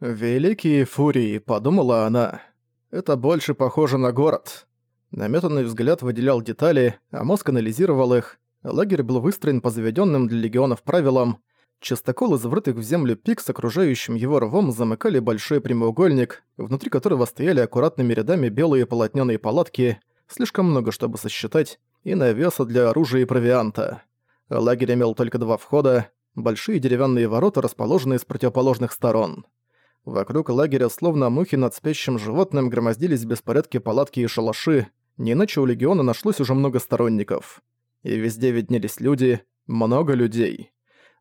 «Великие фурии», — подумала она. «Это больше похоже на город». Наметанный взгляд выделял детали, а мозг анализировал их. Лагерь был выстроен по заведенным для легионов правилам. Частокол из врытых в землю пик с окружающим его рвом замыкали большой прямоугольник, внутри которого стояли аккуратными рядами белые полотняные палатки, слишком много, чтобы сосчитать, и навеса для оружия и провианта. Лагерь имел только два входа, большие деревянные ворота, расположенные с противоположных сторон. Вокруг лагеря, словно мухи над спящим животным, громоздились в беспорядке палатки и шалаши, не иначе у Легиона нашлось уже много сторонников. И везде виднелись люди, много людей.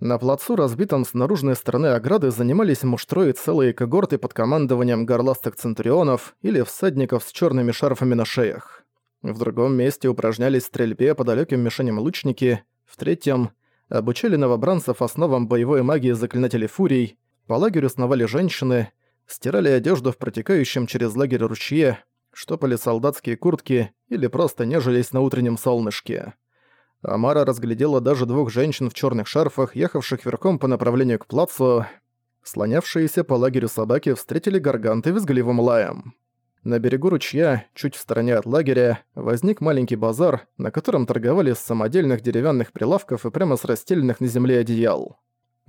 На плацу, разбитом с наружной стороны ограды, занимались муштрои целые когорты под командованием горластых центурионов или всадников с черными шарфами на шеях. В другом месте упражнялись в стрельбе по далеким мишеням лучники, в третьем — обучали новобранцев основам боевой магии заклинателей фурий, по лагерю сновали женщины, стирали одежду в протекающем через лагерь ручье, штопали солдатские куртки или просто нежились на утреннем солнышке. Амара разглядела даже двух женщин в черных шарфах, ехавших верхом по направлению к плацу. Слонявшиеся по лагерю собаки встретили гарганты визгливым лаем. На берегу ручья, чуть в стороне от лагеря, возник маленький базар, на котором торговали с самодельных деревянных прилавков и прямо с расстеленных на земле одеял.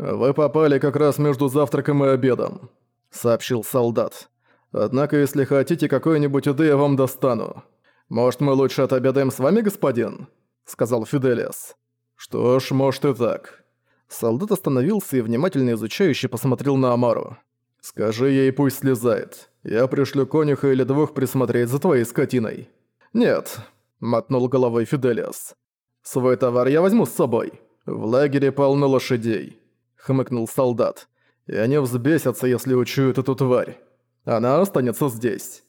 «Вы попали как раз между завтраком и обедом», — сообщил солдат. «Однако, если хотите какой-нибудь еды, я вам достану. Может, мы лучше отобедаем с вами, господин?» — сказал Фиделиас. «Что ж, может и так». Солдат остановился и внимательно изучающе посмотрел на Амару. «Скажи ей, пусть слезает. Я пришлю конюха или двух присмотреть за твоей скотиной». «Нет», — мотнул головой Фиделиас. «Свой товар я возьму с собой. В лагере полно лошадей хмыкнул солдат. «И они взбесятся, если учуют эту тварь. Она останется здесь».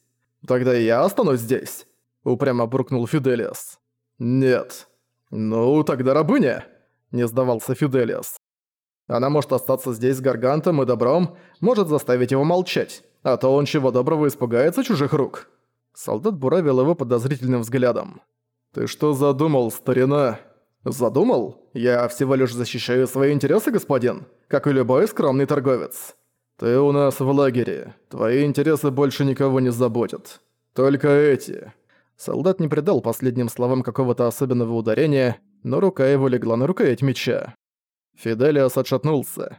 «Тогда я останусь здесь», — упрямо буркнул Фиделиас. «Нет». «Ну, тогда рабыня», — не сдавался Фиделиас. «Она может остаться здесь с Гаргантом и добром, может заставить его молчать, а то он чего доброго испугается чужих рук». Солдат буравил его подозрительным взглядом. «Ты что задумал, старина?» «Задумал? Я всего лишь защищаю свои интересы, господин, как и любой скромный торговец. Ты у нас в лагере. Твои интересы больше никого не заботят. Только эти». Солдат не придал последним словам какого-то особенного ударения, но рука его легла на рукоять меча. Фиделиас отшатнулся.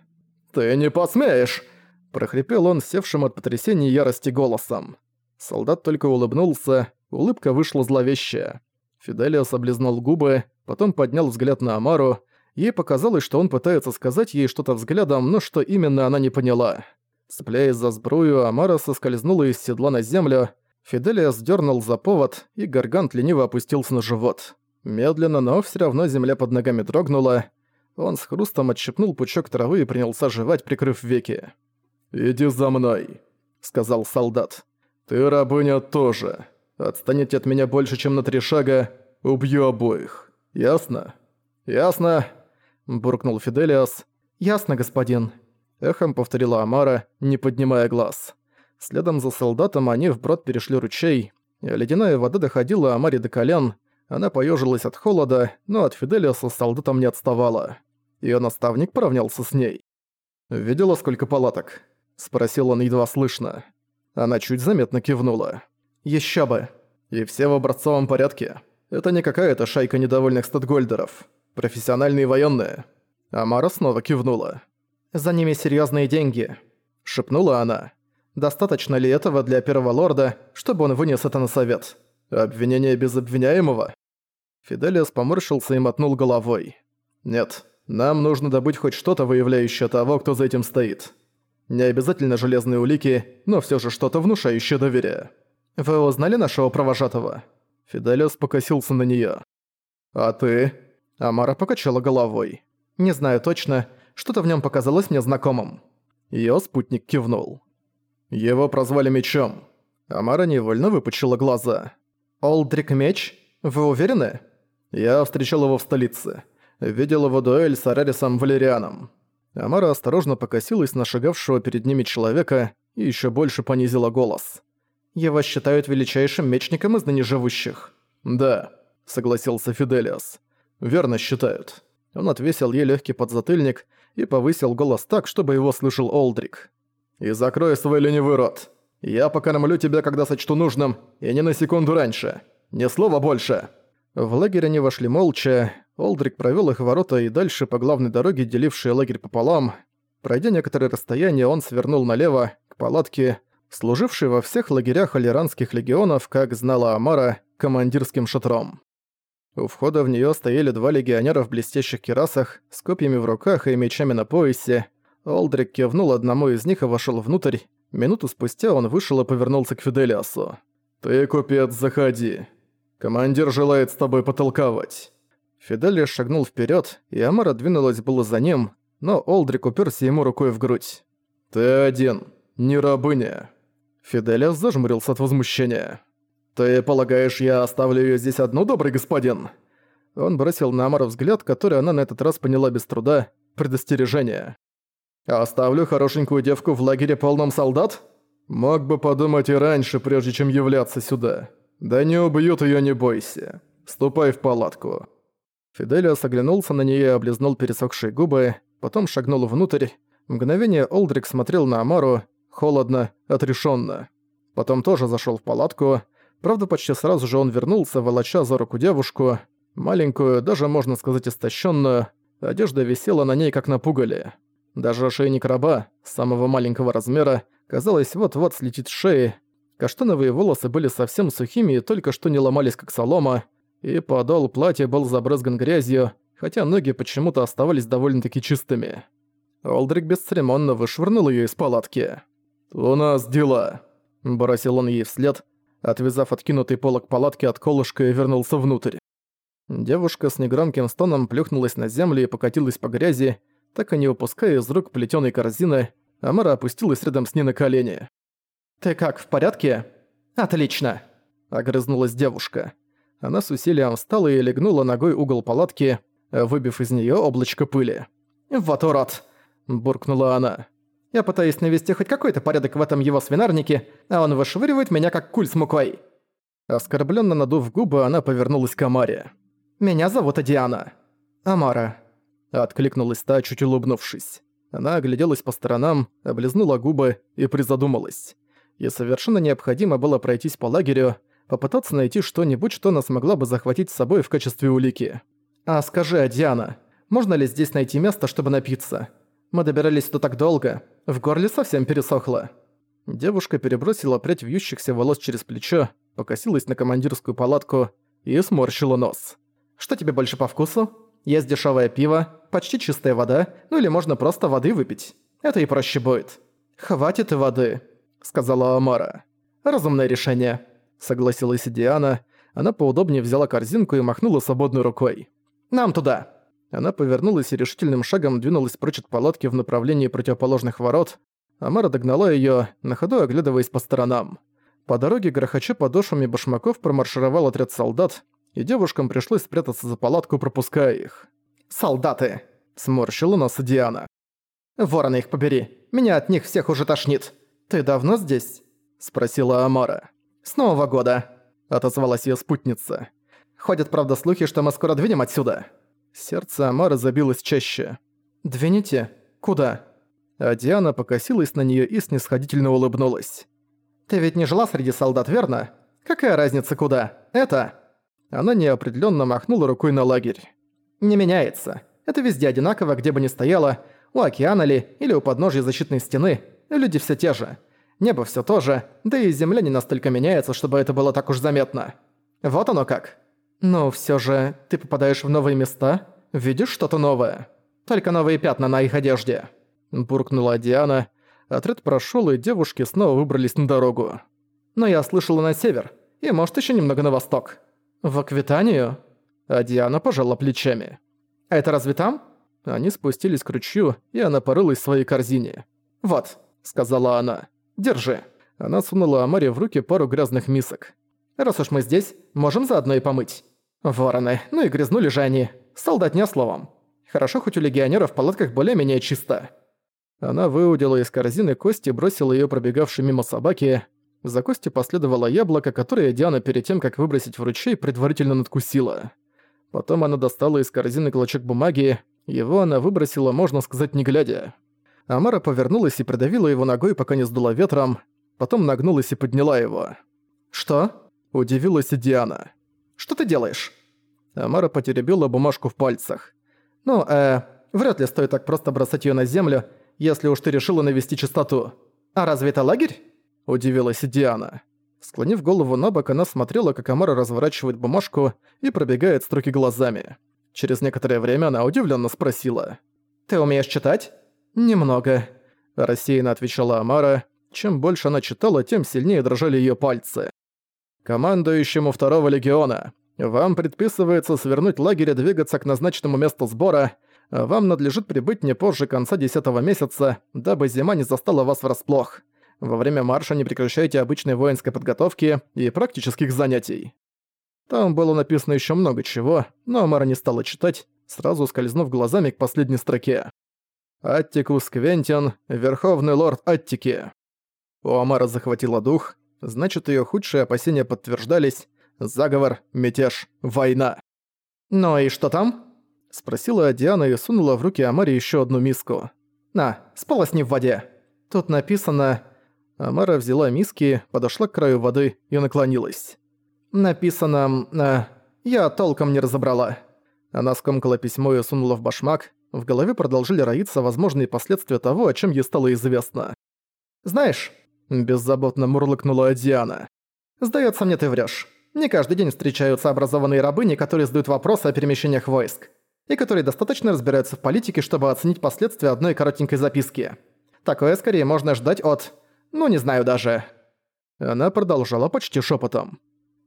«Ты не посмеешь!» – прохрипел он севшим от потрясения ярости голосом. Солдат только улыбнулся, улыбка вышла зловещая. Фиделиас облизнул губы, потом поднял взгляд на Амару. Ей показалось, что он пытается сказать ей что-то взглядом, но что именно она не поняла. Цепляясь за сбрую, Амара соскользнула из седла на землю. Фиделиас дернул за повод, и Гаргант лениво опустился на живот. Медленно, но все равно земля под ногами дрогнула. Он с хрустом отщипнул пучок травы и принялся жевать, прикрыв веки. «Иди за мной», — сказал солдат. «Ты, рабыня, тоже. Отстанете от меня больше, чем на три шага, убью обоих. Ясно?» «Ясно», — буркнул Фиделиас. «Ясно, господин», — эхом повторила Амара, не поднимая глаз. Следом за солдатом они вброд перешли ручей. Ледяная вода доходила Амаре до колен. Она поежилась от холода, но от Фиделиаса с солдатом не отставала. Её наставник поравнялся с ней. «Видела, сколько палаток?» — спросил он едва слышно. Она чуть заметно кивнула. Еще бы. И все в образцовом порядке. Это не какая-то шайка недовольных статгольдеров. Профессиональные военные. Амара снова кивнула. «За ними серьезные деньги», — шепнула она. «Достаточно ли этого для первого лорда, чтобы он вынес это на совет? Обвинение без обвиняемого?» Фиделиас поморщился и мотнул головой. «Нет, нам нужно добыть хоть что-то, выявляющее того, кто за этим стоит. Не обязательно железные улики, но все же что-то внушающее доверие». «Вы узнали нашего провожатого?» Фиделиус покосился на неё. «А ты?» Амара покачала головой. «Не знаю точно, что-то в нём показалось мне знакомым». Её спутник кивнул. «Его прозвали Мечом». Амара невольно выпучила глаза. «Олдрик Меч? Вы уверены?» «Я встречал его в столице. Видел его дуэль с Арарисом Валерианом». Амара осторожно покосилась на шагавшего перед ними человека и ещё больше понизила голос. Его считают величайшим мечником из ныне живущих». «Да», — согласился Фиделиас. «Верно считают». Он отвесил ей легкий подзатыльник и повысил голос так, чтобы его слышал Олдрик. И закрой свой ленивый рот. Я покормлю тебя, когда сочту нужным, и не на секунду раньше. Ни слова больше!» В лагерь они вошли молча, Олдрик провёл их ворота и дальше по главной дороге, делившей лагерь пополам. Пройдя некоторое расстояние, он свернул налево, к палатке, служившей во всех лагерях алиранских легионов, как знала Амара, командирским шатром. У входа в неё стояли два легионера в блестящих кирасах, с копьями в руках и мечами на поясе. Олдрик кивнул одному из них и вошёл внутрь. Минуту спустя он вышел и повернулся к Фиделиасу. «Ты, купец, заходи. Командир желает с тобой потолковать». Фиделия шагнул вперед, и Амара двинулась было за ним, но Олдрик уперся ему рукой в грудь. «Ты один, не рабыня». Фиделия зажмурился от возмущения. «Ты полагаешь, я оставлю ее здесь одну, добрый господин?» Он бросил на Амару взгляд, который она на этот раз поняла без труда, предостережение. «Оставлю хорошенькую девку в лагере полном солдат? Мог бы подумать и раньше, прежде чем являться сюда. Да не убьют ее, не бойся. Ступай в палатку». Фиделиас оглянулся на нее и облизнул пересохшие губы, потом шагнул внутрь. Мгновение Олдрик смотрел на Амару, холодно, отрешенно. Потом тоже зашел в палатку. Правда, почти сразу же он вернулся, волоча за руку девушку, маленькую, даже можно сказать истощенную. Одежда висела на ней как на пугале. Даже ошейник раба, самого маленького размера, казалось, вот-вот слетит с шеи. Каштановые волосы были совсем сухими и только что не ломались как солома, и подол платья был забрызган грязью, хотя ноги почему-то оставались довольно-таки чистыми. Олдрик бесцеремонно вышвырнул её из палатки. «У нас дела», – бросил он ей вслед, отвязав откинутый полог палатки от колышка и вернулся внутрь. Девушка с негромким стоном плюхнулась на землю и покатилась по грязи, так и не упуская из рук плетёной корзины, Амара опустилась рядом с ней на колени. «Ты как, в порядке?» «Отлично!» – огрызнулась девушка. Она с усилием встала и легнула ногой угол палатки, выбив из неё облачко пыли. «Вот урод!» – буркнула она. «Я пытаюсь навести хоть какой-то порядок в этом его свинарнике, а он вышвыривает меня как куль с мукой». Оскорбленно надув губы, она повернулась к Амаре. «Меня зовут Адиана». «Амара», – откликнулась та, чуть улыбнувшись. Она огляделась по сторонам, облизнула губы и призадумалась. Ей совершенно необходимо было пройтись по лагерю, попытаться найти что-нибудь, что она смогла бы захватить с собой в качестве улики. «А скажи, Диана, можно ли здесь найти место, чтобы напиться? Мы добирались тут так долго, в горле совсем пересохло». Девушка перебросила прядь вьющихся волос через плечо, покосилась на командирскую палатку и сморщила нос. «Что тебе больше по вкусу? Есть дешевое пиво, почти чистая вода, ну или можно просто воды выпить. Это и проще будет». «Хватит воды», — сказала Амара. «Разумное решение согласилась Диана. Она поудобнее взяла корзинку и махнула свободной рукой. «Нам туда!» Она повернулась и решительным шагом двинулась прочь от палатки в направлении противоположных ворот. Амара догнала её, на ходу оглядываясь по сторонам. По дороге, грохоча подошвами башмаков, промаршировал отряд солдат, и девушкам пришлось спрятаться за палатку, пропуская их. «Солдаты!» – сморщила нос Диана. «Ворона их побери! Меня от них всех уже тошнит! Ты давно здесь?» – спросила Амара. «С Нового года», — отозвалась её спутница. «Ходят, правда, слухи, что мы скоро двинем отсюда». Сердце Амары забилось чаще. «Двините? Куда?» А Диана покосилась на неё и снисходительно улыбнулась. «Ты ведь не жила среди солдат, верно? Какая разница куда? Это...» Она неопределённо махнула рукой на лагерь. «Не меняется. Это везде одинаково, где бы ни стояло, у океана ли или у подножия защитной стены. Люди все те же. Небо все то же, да и земля не настолько меняется, чтобы это было так уж заметно. Вот оно как. Но все же, ты попадаешь в новые места, видишь что-то новое. Только новые пятна на их одежде. Буркнула Диана. Отряд прошел, и девушки снова выбрались на дорогу. Но я слышала на север, и может еще немного на восток. В Аквитанию? А Диана пожала плечами. А это разве там? Они спустились к ручью, и она порылась в своей корзине. «Вот», — сказала она, Держи». Она сунула Амаре в руки пару грязных мисок. «Раз уж мы здесь, можем заодно и помыть». «Вороны, ну и грязнули же они. Солдатня словом. Хорошо, хоть у легионеров в палатках более-менее чисто». Она выудила из корзины кость и бросила её пробегавшей мимо собаки. За костью последовало яблоко, которое Диана перед тем, как выбросить в ручей, предварительно надкусила. Потом она достала из корзины клочок бумаги, его она выбросила, можно сказать, не глядя. Амара повернулась и придавила его ногой, пока не сдула ветром, потом нагнулась и подняла его. «Что?» – удивилась Диана. «Что ты делаешь?» Амара потеребила бумажку в пальцах. «Ну, э, вряд ли стоит так просто бросать её на землю, если уж ты решила навести чистоту. А разве это лагерь?» – удивилась Диана. Склонив голову на бок, она смотрела, как Амара разворачивает бумажку и пробегает строки глазами. Через некоторое время она удивленно спросила. «Ты умеешь читать?» «Немного», – рассеянно отвечала Амара. Чем больше она читала, тем сильнее дрожали ее пальцы. «Командующему второго легиона. Вам предписывается свернуть лагерь и двигаться к назначенному месту сбора. Вам надлежит прибыть не позже конца десятого месяца, дабы зима не застала вас врасплох. Во время марша не прекращайте обычной воинской подготовки и практических занятий». Там было написано еще много чего, но Амара не стала читать, сразу скользнув глазами к последней строке. Аттикус Квентин, Верховный Лорд Аттики. У Амара захватило дух, значит, ее худшие опасения подтверждались. Заговор, мятеж, война. «Ну и что там?» — спросила Диана и сунула в руки Амаре еще одну миску. «На, сполосни в воде. Тут написано...» Амара взяла миски, подошла к краю воды и наклонилась. «Написано... Э, я толком не разобрала». Она скомкала письмо и сунула в башмак, в голове продолжили роиться возможные последствия того, о чем ей стало известно. «Знаешь», – беззаботно мурлыкнула Диана, – «сдаётся мне ты врёшь. Не каждый день встречаются образованные рабыни, которые задают вопросы о перемещениях войск, и которые достаточно разбираются в политике, чтобы оценить последствия одной коротенькой записки. Такое скорее можно ждать от... ну не знаю даже». Она продолжала почти шепотом.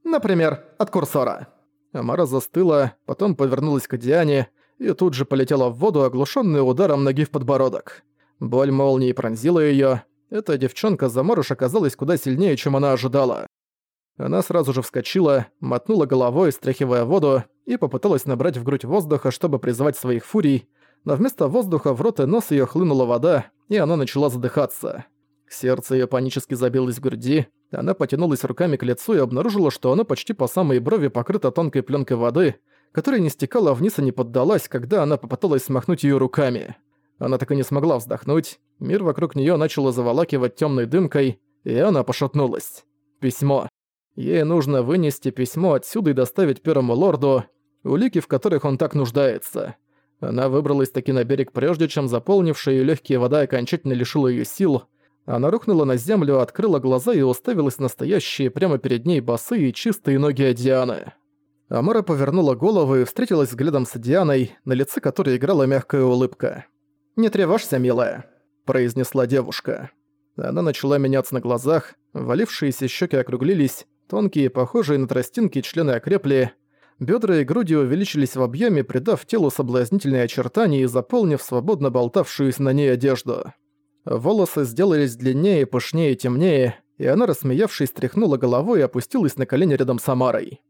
«Например, от курсора». Амара застыла, потом повернулась к Диане и тут же полетела в воду, оглушенная ударом ноги в подбородок. Боль молнии пронзила ее. Эта девчонка заморыш оказалась куда сильнее, чем она ожидала. Она сразу же вскочила, мотнула головой, стряхивая воду, и попыталась набрать в грудь воздуха, чтобы призвать своих фурий, но вместо воздуха в рот и нос ее хлынула вода, и она начала задыхаться. Сердце ее панически забилось в груди, она потянулась руками к лицу и обнаружила, что оно почти по самой брови покрыто тонкой пленкой воды, которая не стекала вниз и не поддалась, когда она попыталась смахнуть ее руками. Она так и не смогла вздохнуть, мир вокруг нее начало заволакивать темной дымкой, и она пошатнулась. Письмо. Ей нужно вынести письмо отсюда и доставить первому лорду, улики в которых он так нуждается. Она выбралась таки на берег прежде, чем заполнившая ее легкие вода окончательно лишила ее сил. Она рухнула на землю, открыла глаза и уставилась на стоящие прямо перед ней босые чистые ноги Дианы. Амара повернула голову и встретилась взглядом с Дианой, на лице которой играла мягкая улыбка. «Не тревожься, милая», – произнесла девушка. Она начала меняться на глазах, валившиеся щеки округлились, тонкие, похожие на тростинки члены окрепли, бедра и груди увеличились в объеме, придав телу соблазнительные очертания и заполнив свободно болтавшуюся на ней одежду. Волосы сделались длиннее, пышнее и темнее, и она, рассмеявшись, тряхнула головой и опустилась на колени рядом с Амарой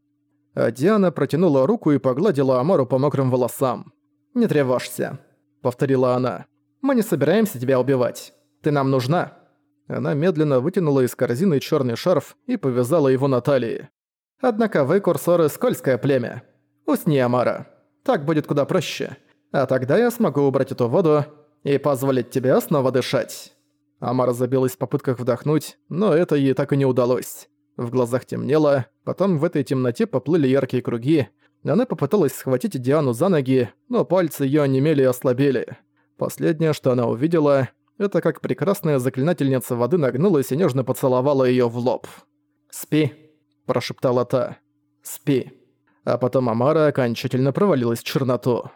а Диана протянула руку и погладила Амару по мокрым волосам. «Не тревожься», — повторила она. «Мы не собираемся тебя убивать. Ты нам нужна». Она медленно вытянула из корзины черный шарф и повязала его на талии. «Однако вы, курсоры, скользкое племя. Усни, Амара. Так будет куда проще. А тогда я смогу убрать эту воду и позволить тебе снова дышать». Амара забилась в попытках вдохнуть, но это ей так и не удалось. В глазах темнело, потом в этой темноте поплыли яркие круги. Она попыталась схватить Диану за ноги, но пальцы её онемели и ослабели. Последнее, что она увидела, это как прекрасная заклинательница воды нагнулась и нежно поцеловала её в лоб. «Спи», – прошептала та. «Спи». А потом Амара окончательно провалилась в черноту.